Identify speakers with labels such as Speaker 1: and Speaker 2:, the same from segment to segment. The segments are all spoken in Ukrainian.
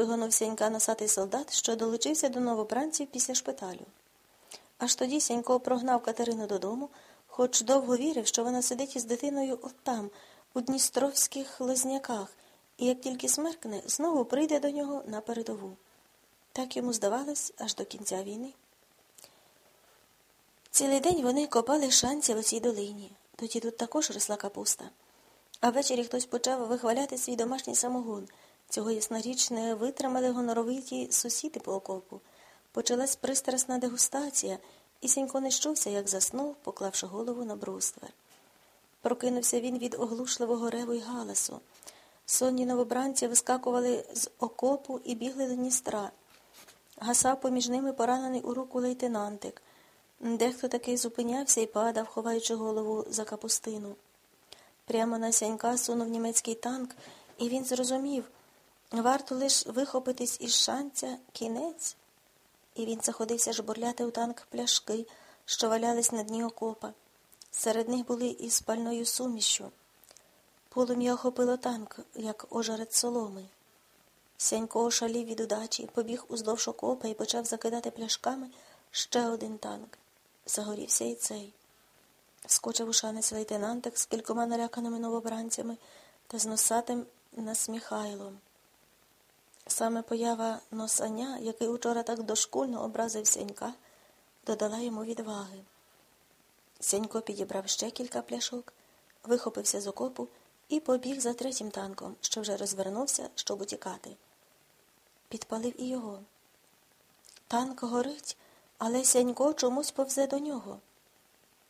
Speaker 1: шпигонув сянька носатий солдат, що долучився до новобранців після шпиталю. Аж тоді Сянько прогнав Катерину додому, хоч довго вірив, що вона сидить із дитиною от там, у Дністровських лозняках, і як тільки смеркне, знову прийде до нього на передову. Так йому здавалось аж до кінця війни. Цілий день вони копали шанці в цій долині. Тоді тут також росла капуста. А ввечері хтось почав вихваляти свій домашній самогон. Цього ясноріч не витримали гоноровиті сусіди по окопу. Почалась пристрасна дегустація, і Сінько не щувся, як заснув, поклавши голову на бруствер. Прокинувся він від оглушливого реву й галасу. Сонні новобранці вискакували з окопу і бігли до Дністра. Гасав поміж ними поранений у руку лейтенантик. Дехто таки зупинявся і падав, ховаючи голову за капустину. Прямо на сянька сунув німецький танк, і він зрозумів варто лиш вихопитись із шанця кінець. І він заходився жбурляти у танк пляшки, що валялись на дні окопа. Серед них були із спальною сумішю. Полум'я охопило танк, як ожарець соломи. Сянько ошалів від удачі, побіг уздовж окопа і почав закидати пляшками ще один танк. Загорівся і цей. Скочив у шанець лейтенантик з кількома наляканими новобранцями та з носатим насміхайлом. Саме поява носаня, який учора так дошкульно образив Сянька, додала йому відваги. Сянько підібрав ще кілька пляшок, вихопився з окопу і побіг за третім танком, що вже розвернувся, щоб утікати. Підпалив і його. Танк горить, але Сянько чомусь повзе до нього.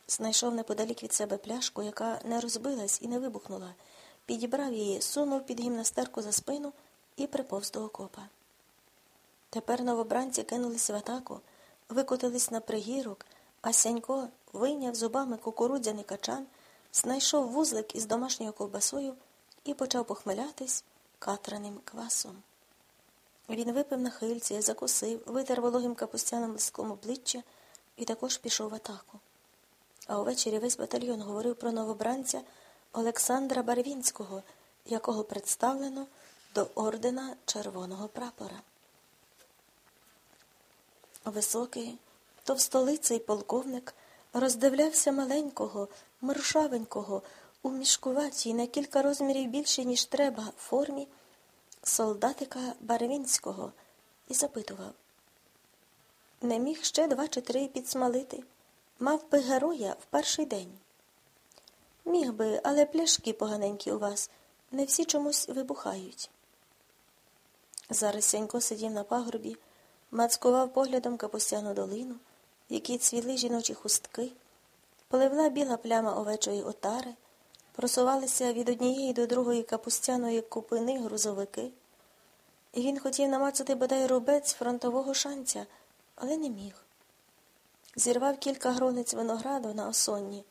Speaker 1: Знайшов неподалік від себе пляшку, яка не розбилась і не вибухнула, підібрав її, сунув під гімнастерку за спину і приповз до окопа. Тепер новобранці кинулись в атаку, викотились на пригірок, а Сянько вийняв зубами кукурудзяний качан, знайшов вузлик із домашньою ковбасою і почав похмелятись катраним квасом. Він випив на хильці, закусив, витер вологим капустяним листком обличчя і також пішов в атаку. А увечері весь батальйон говорив про новобранця Олександра Барвінського, якого представлено до ордена Червоного прапора. Високий, товстолиций полковник роздивлявся маленького, мершавенького, у мішкуватій на кілька розмірів більше, ніж треба, формі солдатика Барвінського і запитував не міг ще два чи три підсмалити. Мав би героя в перший день. Міг би, але пляшки поганенькі у вас, не всі чомусь вибухають. Зараз Сянько сидів на пагорбі, мацкував поглядом капустяну долину, в якій цвіли жіночі хустки, поливла біла пляма овечої отари, просувалися від однієї до другої капустяної купини грузовики. І він хотів намацати бодай рубець фронтового шанця, але не міг. Зірвав кілька грониць винограду на осонні,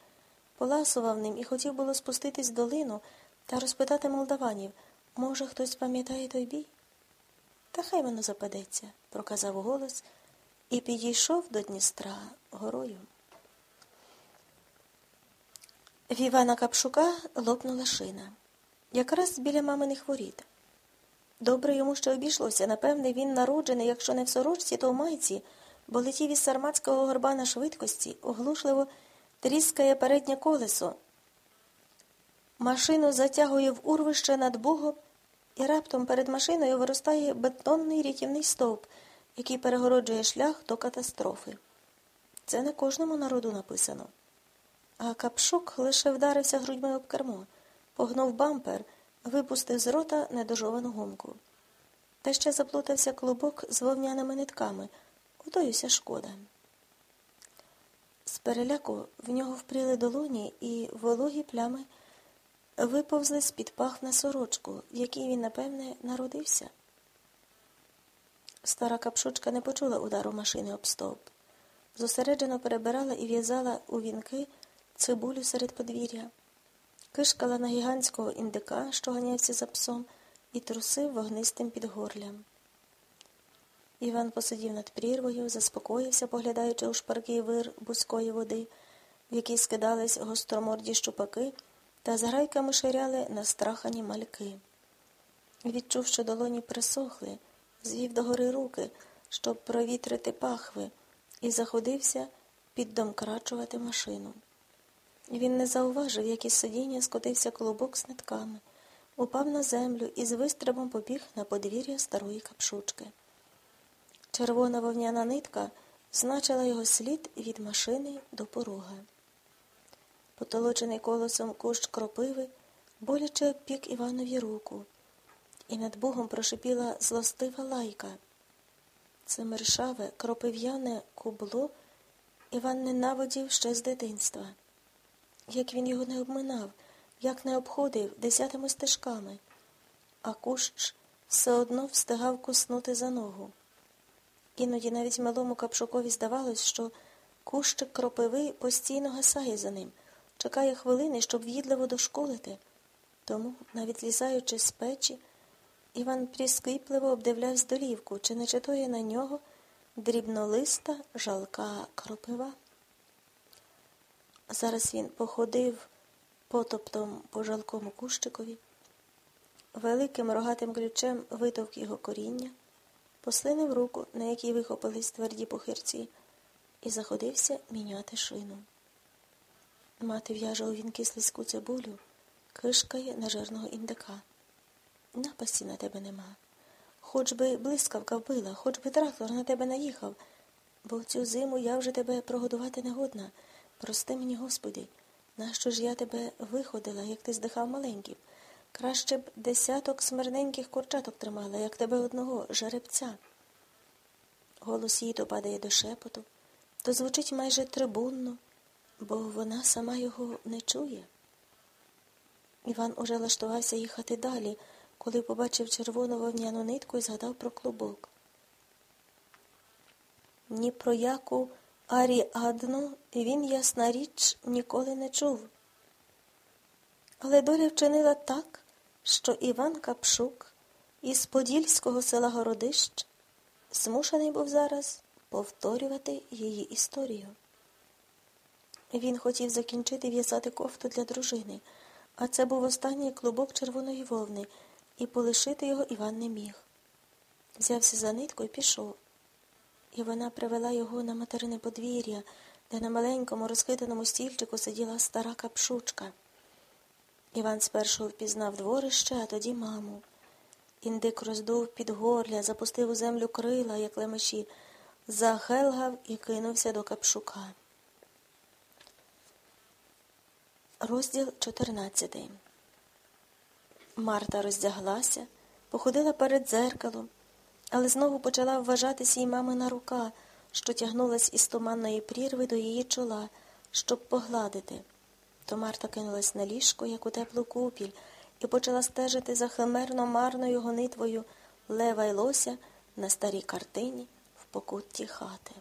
Speaker 1: поласував ним і хотів було спуститись в долину та розпитати молдаванів, може, хтось пам'ятає той бій? Та хай воно западеться, проказав голос і підійшов до Дністра горою. В Івана Капшука лопнула шина, якраз біля маминих воріт. Добре йому ще обійшлося, напевне, він народжений, якщо не в сорочці, то в майці, бо летів із сарматського горба на швидкості, оглушливо тріскає переднє колесо. Машину затягує в урвище над Богом, і раптом перед машиною виростає бетонний рятівний стовп, який перегороджує шлях до катастрофи. Це не кожному народу написано. А капшук лише вдарився грудьми об кермо, погнув бампер, випустив з рота недожовану гумку. Та ще заплутався клубок з вовняними нитками. Отоюся шкода. З переляку в нього впріли долоні і вологі плями виповзли з-під пах на сорочку, в якій він, напевне, народився. Стара капшучка не почула удару машини об стовп. Зосереджено перебирала і в'язала у вінки цибулю серед подвір'я, кишкала на гігантського індика, що ганявся за псом, і трусив вогнистим підгорлям. Іван посидів над прірвою, заспокоївся, поглядаючи у шпаркий вир бузької води, в якій скидались гостроморді щупаки та з грайками ширяли настрахані мальки. Відчув, що долоні присохли, звів догори руки, щоб провітрити пахви, і заходився піддомкрачувати машину. Він не зауважив, як із сидіння скотився колобок з нитками, упав на землю і з вистрибом побіг на подвір'я старої капшучки. Червона вовняна нитка значила його слід від машини до порога. Потолочений колосом кущ кропиви боляче обпік Іванові руку, і над Богом прошипіла злостива лайка. Це мершаве, кропив'яне кубло Іван ненавидів ще з дитинства. Як він його не обминав, як не обходив десятими стежками, а кущ все одно встигав куснути за ногу. Іноді навіть малому капшукові здавалось, що кущик кропиви постійно гасає за ним, чекає хвилини, щоб в'їдливо дошколити. Тому, навіть лізаючи з печі, Іван прискіпливо обдивлявся долівку, чи не читує на нього дрібнолиста жалка кропива. Зараз він походив потоптом по жалкому кущикові, великим рогатим ключем витовк його коріння, послинив руку, на якій вихопились тверді похирці, і заходився міняти шину. Мати в'яже у вінки слизьку цибулю, кишкає на жирного індика. Напасті на тебе нема. Хоч би блискавка вбила, хоч би трактор на тебе наїхав, бо цю зиму я вже тебе прогодувати не годна. Прости мені, Господи, нащо ж я тебе виходила, як ти здихав маленьким? Краще б десяток смирненьких курчаток тримала, як тебе одного жеребця. Голос її то падає до шепоту, то звучить майже трибунно, бо вона сама його не чує. Іван уже лаштувався їхати далі, коли побачив червону вовняну нитку і згадав про клубок. Ні про яку Аріадну він, ясна річ, ніколи не чув. Але доля вчинила так, що Іван Капшук із Подільського села Городищ змушений був зараз повторювати її історію. Він хотів закінчити в'язати кофту для дружини, а це був останній клубок червоної вовни, і полишити його Іван не міг. Взявся за нитку і пішов. І вона привела його на материне подвір'я, де на маленькому розхитаному стільчику сиділа стара капшучка. Іван спершу впізнав дворище, а тоді маму. Індик роздув під горля, запустив у землю крила, як лемеші, захелгав і кинувся до капшука. Розділ 14 Марта роздяглася, походила перед дзеркалом, але знову почала вважати свій мамина рука, що тягнулась із туманної прірви до її чола, щоб погладити. То Марта кинулась на ліжко, як у теплу купіль, і почала стежити за химерно марною гонитвою лева й лося на старій картині в покутті хати.